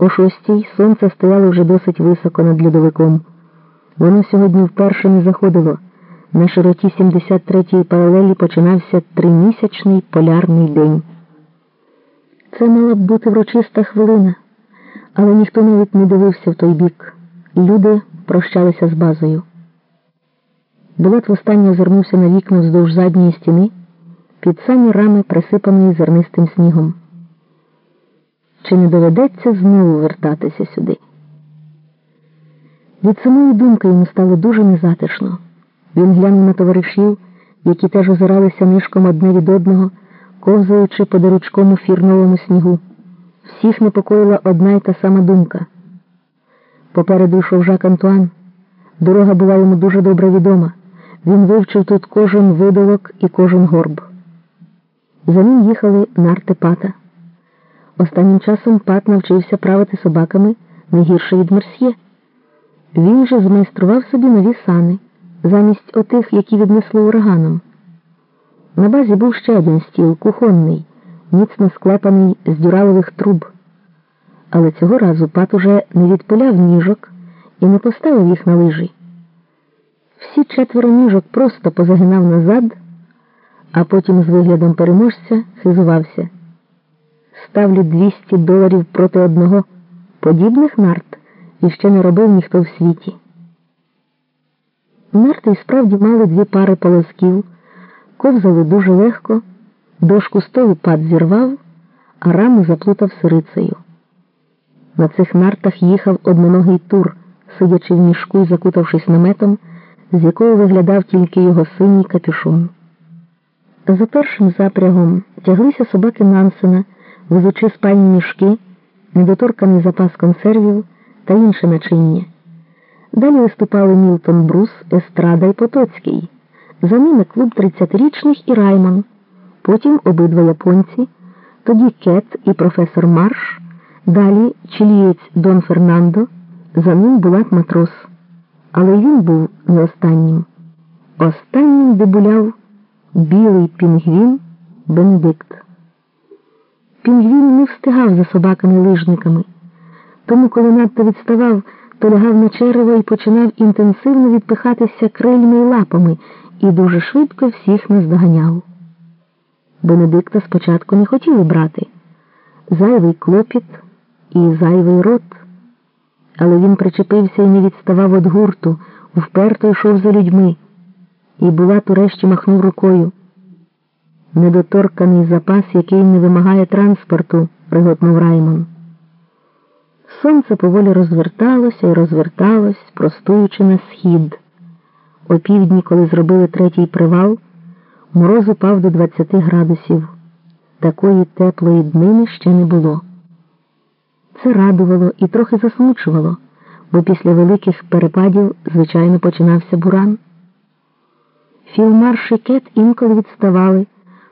О шостій сонце стояло вже досить високо над льодовиком. Воно сьогодні вперше не заходило. На широті 73-ї паралелі починався тримісячний полярний день. Це мала б бути врочиста хвилина, але ніхто навіть не дивився в той бік. Люди прощалися з базою. Булат востаннє озирнувся на вікна вздовж задньої стіни, під самі рами, присипаної зернистим снігом. Чи не доведеться знову вертатися сюди? Від самої думки йому стало дуже незатишно. Він глянув на товаришів, які теж озиралися нишком одне від одного, ковзаючи по доручкому фірновому снігу. Всіх непокоїла одна й та сама думка. Попереду йшов Жак Антуан. Дорога була йому дуже добре відома. Він вивчив тут кожен видолок і кожен горб. За ним їхали нарти пата. Останнім часом пат навчився правити собаками не гірше від мерсьє. Він же змайстрував собі нові сани, замість отих, які віднесли ураганом. На базі був ще один стіл, кухонний, міцно склепаний з дюралових труб. Але цього разу пат уже не відпиляв ніжок і не поставив їх на лижі. Всі четверо ніжок просто позагинав назад, а потім з виглядом переможця хизувався. Ставлю 200 доларів проти одного подібних нарт і ще не робив ніхто в світі. Нарти справді мали дві пари полосків, ковзали дуже легко, дошку столу пад зірвав, а раму заплутав сирицею. На цих нартах їхав одноногий тур, сидячи в мішку і закутавшись наметом, з якого виглядав тільки його синій капюшон. За першим запрягом тяглися собаки Нансена, везучи спальні мішки, недоторканий запас консервів та інше начиння. Далі виступали Мілтон Брус, Естрада і Потоцький. За ними клуб 30-річних і Раймон, потім обидва японці, тоді Кет і професор Марш, далі чилієць Дон Фернандо, за ним Булат матрос. Але він був не останнім. Останнім дебуляв білий пінгвін Бенедикт. Пінгвін не встигав за собаками-лижниками, тому, коли надто відставав, то лягав на черево і починав інтенсивно відпихатися крильми й лапами і дуже швидко всіх наздоганяв. Бенедикта спочатку не хотіли брати зайвий клопіт і зайвий рот, але він причепився і не відставав від гурту, вперто йшов за людьми, і Булат урешті махнув рукою. Недоторканий запас, який не вимагає транспорту, приготнув Раймон. Сонце поволі розверталося і розверталось, простуючи на схід. О півдні, коли зробили третій привал, мороз упав до 20 градусів. Такої теплої днини ще не було. Це радувало і трохи засмучувало, бо після великих перепадів, звичайно, починався буран. Філмарш і кет інколи відставали,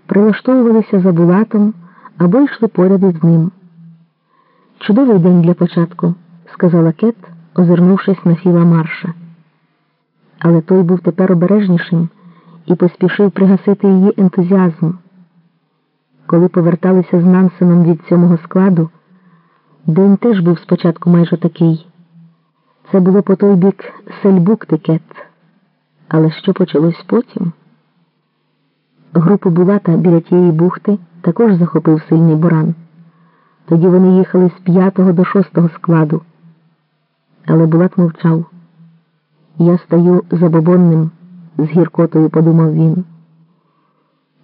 прилаштовувалися за булатом або йшли поряд із ним. Чудовий день для початку, сказала Кет, озирнувшись на Філа Марша. Але той був тепер обережнішим і поспішив пригасити її ентузіазм. Коли поверталися з Нансеном від сьомого складу, день теж був спочатку майже такий. Це було по той бік сельбукти Кет. Але що почалось потім? Групу Булата біля тієї бухти також захопив сильний буран. Тоді вони їхали з п'ятого до шостого складу. Але Булат мовчав. Я стою забобонним, з гіркотою подумав він.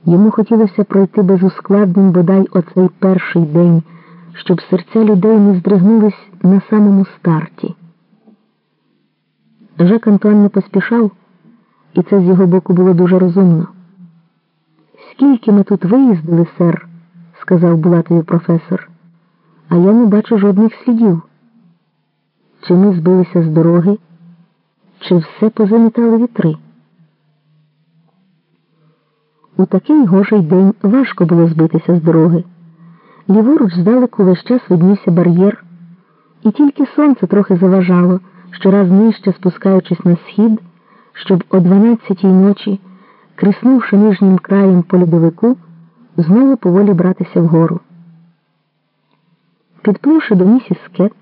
Йому хотілося пройти безускладним бодай оцей перший день, щоб серця людей не здригнулись на самому старті. Жак Антуан не поспішав, і це з його боку було дуже розумно. Скільки ми тут виїздили, сер, сказав Булатові професор а я не бачу жодних слідів. Чи ми збилися з дороги, чи все позамітали вітри? У такий гожий день важко було збитися з дороги. Ліворуч здалеку весь час виднівся бар'єр, і тільки сонце трохи заважало, щораз нижче спускаючись на схід, щоб о 12-й ночі, криснувши нижнім краєм по льодовику, знову поволі братися вгору. Підпливши до місіс Скет,